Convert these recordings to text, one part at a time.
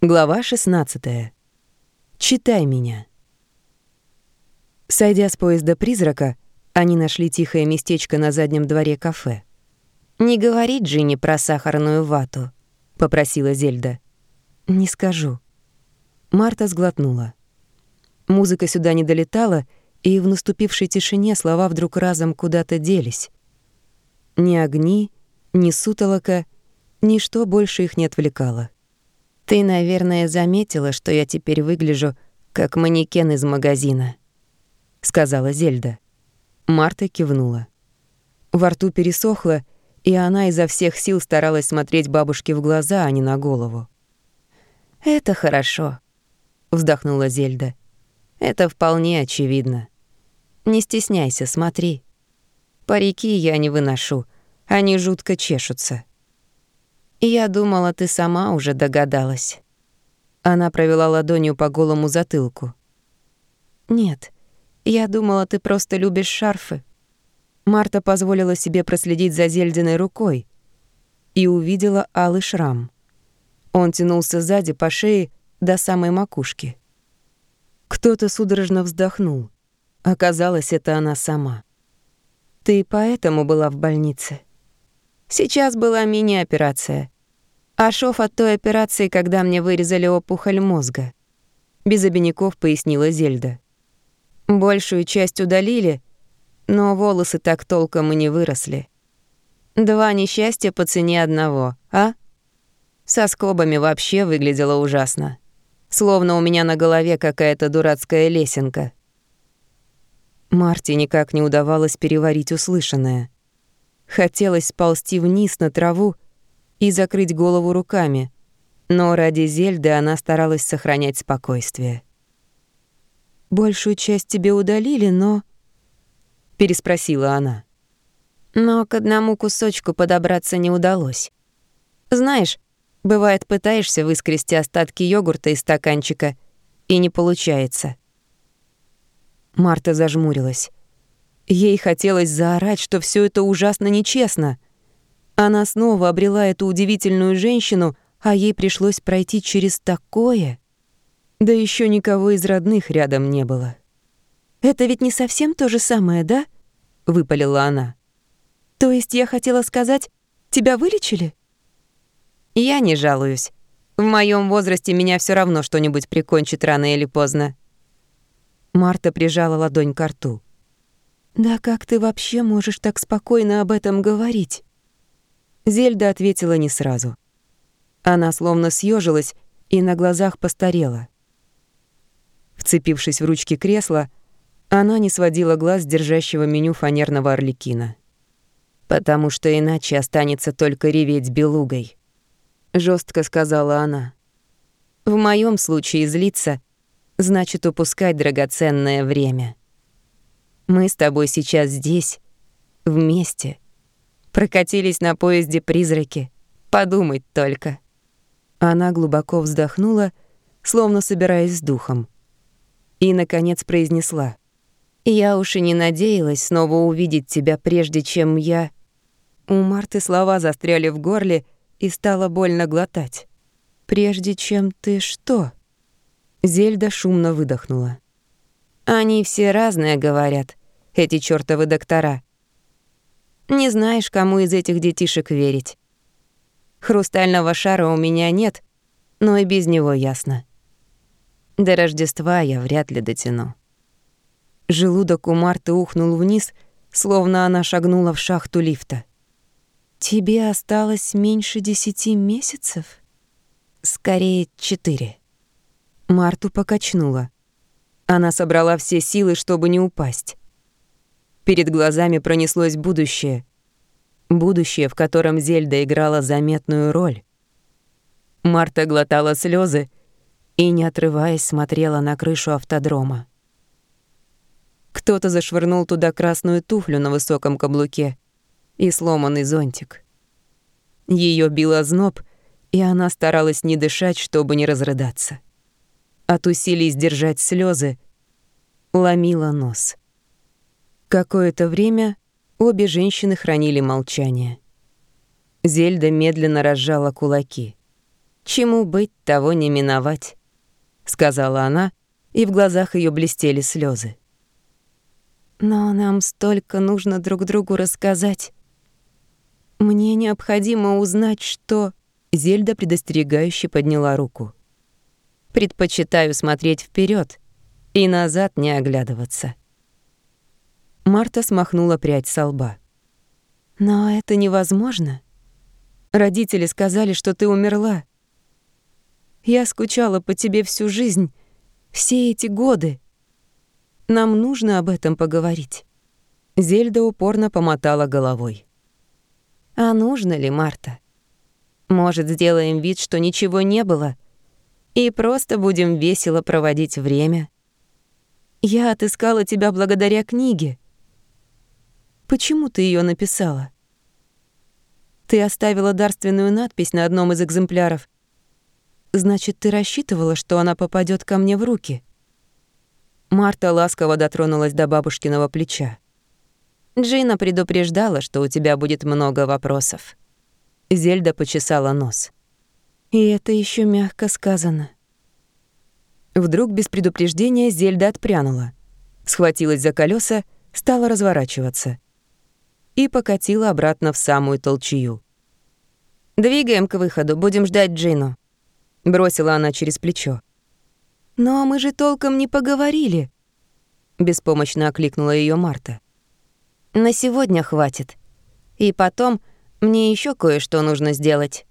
Глава 16. Читай меня. Сойдя с поезда «Призрака», они нашли тихое местечко на заднем дворе кафе. «Не говори Джинни про сахарную вату», — попросила Зельда. «Не скажу». Марта сглотнула. Музыка сюда не долетала, и в наступившей тишине слова вдруг разом куда-то делись. Ни огни, ни сутолока, ничто больше их не отвлекало. «Ты, наверное, заметила, что я теперь выгляжу как манекен из магазина», — сказала Зельда. Марта кивнула. Во рту пересохло, и она изо всех сил старалась смотреть бабушке в глаза, а не на голову. «Это хорошо», — вздохнула Зельда. «Это вполне очевидно. Не стесняйся, смотри. Парики я не выношу, они жутко чешутся». «Я думала, ты сама уже догадалась». Она провела ладонью по голому затылку. «Нет, я думала, ты просто любишь шарфы». Марта позволила себе проследить за Зельдиной рукой и увидела алый шрам. Он тянулся сзади по шее до самой макушки. Кто-то судорожно вздохнул. Оказалось, это она сама. «Ты поэтому была в больнице?» Сейчас была мини-операция. А шов от той операции, когда мне вырезали опухоль мозга. Без обиняков пояснила Зельда. Большую часть удалили, но волосы так толком и не выросли. Два несчастья по цене одного, а? Со скобами вообще выглядело ужасно. Словно у меня на голове какая-то дурацкая лесенка. Марте никак не удавалось переварить услышанное. Хотелось сползти вниз на траву и закрыть голову руками, но ради Зельды она старалась сохранять спокойствие. «Большую часть тебе удалили, но...» — переспросила она. «Но к одному кусочку подобраться не удалось. Знаешь, бывает, пытаешься выскрести остатки йогурта из стаканчика, и не получается». Марта зажмурилась. Ей хотелось заорать, что все это ужасно нечестно. Она снова обрела эту удивительную женщину, а ей пришлось пройти через такое. Да еще никого из родных рядом не было. «Это ведь не совсем то же самое, да?» — выпалила она. «То есть я хотела сказать, тебя вылечили?» «Я не жалуюсь. В моем возрасте меня все равно что-нибудь прикончит рано или поздно». Марта прижала ладонь к рту. «Да как ты вообще можешь так спокойно об этом говорить?» Зельда ответила не сразу. Она словно съежилась и на глазах постарела. Вцепившись в ручки кресла, она не сводила глаз держащего меню фанерного орликина. «Потому что иначе останется только реветь белугой», — жестко сказала она. «В моем случае злиться значит упускать драгоценное время». Мы с тобой сейчас здесь, вместе. Прокатились на поезде призраки. Подумать только». Она глубоко вздохнула, словно собираясь с духом. И, наконец, произнесла. «Я уж и не надеялась снова увидеть тебя, прежде чем я...» У Марты слова застряли в горле, и стало больно глотать. «Прежде чем ты что?» Зельда шумно выдохнула. «Они все разные говорят эти чёртовы доктора. Не знаешь, кому из этих детишек верить. Хрустального шара у меня нет, но и без него ясно. До Рождества я вряд ли дотяну. Желудок у Марты ухнул вниз, словно она шагнула в шахту лифта. «Тебе осталось меньше десяти месяцев?» «Скорее, четыре». Марту покачнула. Она собрала все силы, чтобы не упасть. Перед глазами пронеслось будущее. Будущее, в котором Зельда играла заметную роль. Марта глотала слезы и, не отрываясь, смотрела на крышу автодрома. Кто-то зашвырнул туда красную туфлю на высоком каблуке и сломанный зонтик. Ее било зноб, и она старалась не дышать, чтобы не разрыдаться. От усилий сдержать слезы ломила нос. Какое-то время обе женщины хранили молчание. Зельда медленно разжала кулаки. Чему быть, того не миновать», — сказала она, и в глазах ее блестели слезы. «Но нам столько нужно друг другу рассказать. Мне необходимо узнать, что...» Зельда предостерегающе подняла руку. «Предпочитаю смотреть вперед и назад не оглядываться». Марта смахнула прядь со лба. «Но это невозможно. Родители сказали, что ты умерла. Я скучала по тебе всю жизнь, все эти годы. Нам нужно об этом поговорить». Зельда упорно помотала головой. «А нужно ли, Марта? Может, сделаем вид, что ничего не было, и просто будем весело проводить время? Я отыскала тебя благодаря книге. Почему ты ее написала? Ты оставила дарственную надпись на одном из экземпляров. Значит, ты рассчитывала, что она попадет ко мне в руки?» Марта ласково дотронулась до бабушкиного плеча. Джина предупреждала, что у тебя будет много вопросов. Зельда почесала нос. И это еще мягко сказано. Вдруг без предупреждения Зельда отпрянула, схватилась за колеса, стала разворачиваться и покатила обратно в самую толчью. «Двигаем к выходу, будем ждать Джину», — бросила она через плечо. «Но мы же толком не поговорили», — беспомощно окликнула ее Марта. «На сегодня хватит. И потом мне еще кое-что нужно сделать».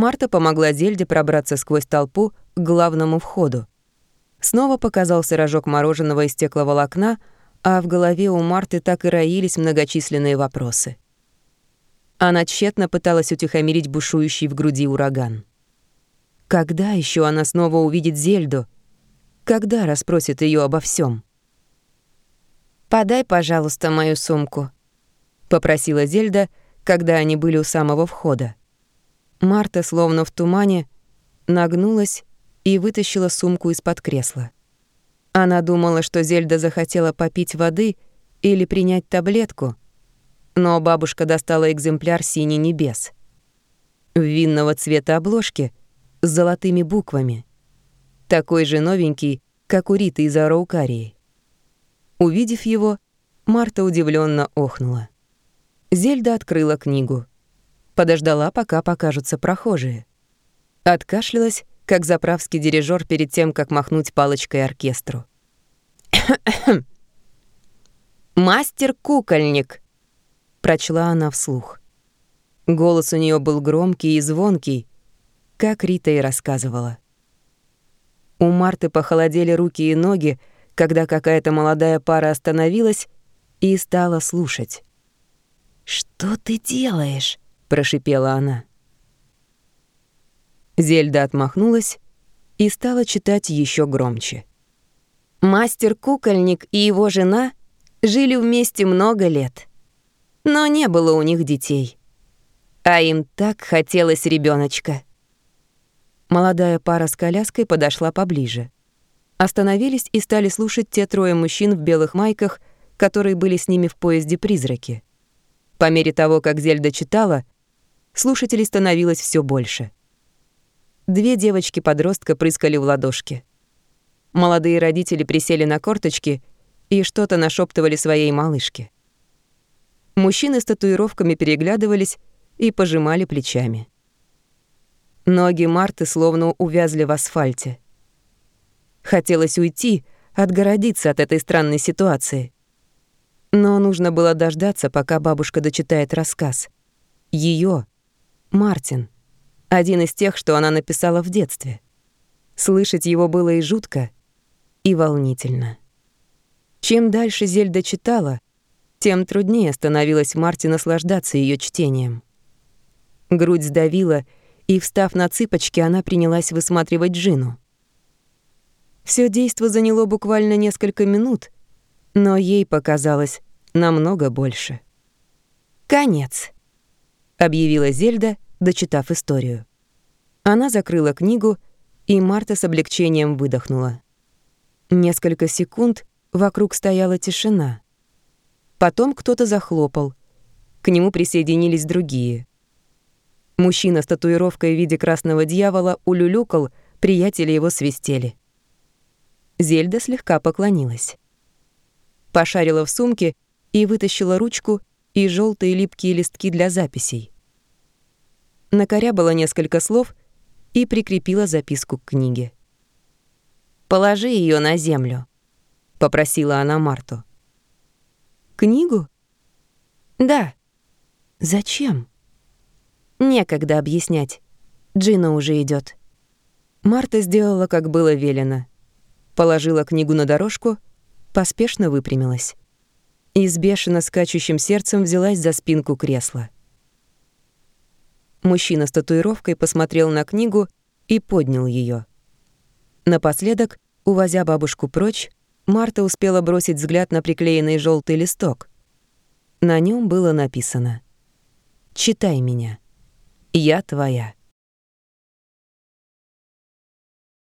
Марта помогла Зельде пробраться сквозь толпу к главному входу. Снова показался рожок мороженого из стекловолокна, а в голове у Марты так и роились многочисленные вопросы. Она тщетно пыталась утихомирить бушующий в груди ураган. Когда еще она снова увидит Зельду? Когда расспросит ее обо всем? «Подай, пожалуйста, мою сумку», — попросила Зельда, когда они были у самого входа. Марта, словно в тумане, нагнулась и вытащила сумку из-под кресла. Она думала, что Зельда захотела попить воды или принять таблетку, но бабушка достала экземпляр «Синий небес». Винного цвета обложки с золотыми буквами. Такой же новенький, как у Риты из Араукарии. Увидев его, Марта удивленно охнула. Зельда открыла книгу. Подождала, пока покажутся прохожие. Откашлялась как заправский дирижер перед тем, как махнуть палочкой оркестру. «Мастер-кукольник», — прочла она вслух. Голос у нее был громкий и звонкий, как Рита и рассказывала. У Марты похолодели руки и ноги, когда какая-то молодая пара остановилась и стала слушать. «Что ты делаешь?» — прошипела она. Зельда отмахнулась и стала читать еще громче. Мастер-кукольник и его жена жили вместе много лет. Но не было у них детей. А им так хотелось ребеночка. Молодая пара с коляской подошла поближе. Остановились и стали слушать те трое мужчин в белых майках, которые были с ними в поезде «Призраки». По мере того, как Зельда читала, слушателей становилось все больше. Две девочки-подростка прыскали в ладошки. Молодые родители присели на корточки и что-то нашептывали своей малышке. Мужчины с татуировками переглядывались и пожимали плечами. Ноги Марты словно увязли в асфальте. Хотелось уйти, отгородиться от этой странной ситуации. Но нужно было дождаться, пока бабушка дочитает рассказ. Ее, Мартин — один из тех, что она написала в детстве. Слышать его было и жутко, и волнительно. Чем дальше Зельда читала, тем труднее становилось Марте наслаждаться ее чтением. Грудь сдавила, и, встав на цыпочки, она принялась высматривать Джину. Все действо заняло буквально несколько минут, но ей показалось намного больше. «Конец», — объявила Зельда, — дочитав историю. Она закрыла книгу, и Марта с облегчением выдохнула. Несколько секунд вокруг стояла тишина. Потом кто-то захлопал. К нему присоединились другие. Мужчина с татуировкой в виде красного дьявола улюлюкал, приятели его свистели. Зельда слегка поклонилась. Пошарила в сумке и вытащила ручку и желтые липкие листки для записей. Накорябала несколько слов и прикрепила записку к книге. «Положи ее на землю», — попросила она Марту. «Книгу?» «Да». «Зачем?» «Некогда объяснять. Джина уже идет. Марта сделала, как было велено. Положила книгу на дорожку, поспешно выпрямилась. И с бешено скачущим сердцем взялась за спинку кресла. Мужчина с татуировкой посмотрел на книгу и поднял ее. Напоследок, увозя бабушку прочь, Марта успела бросить взгляд на приклеенный желтый листок. На нем было написано «Читай меня. Я твоя».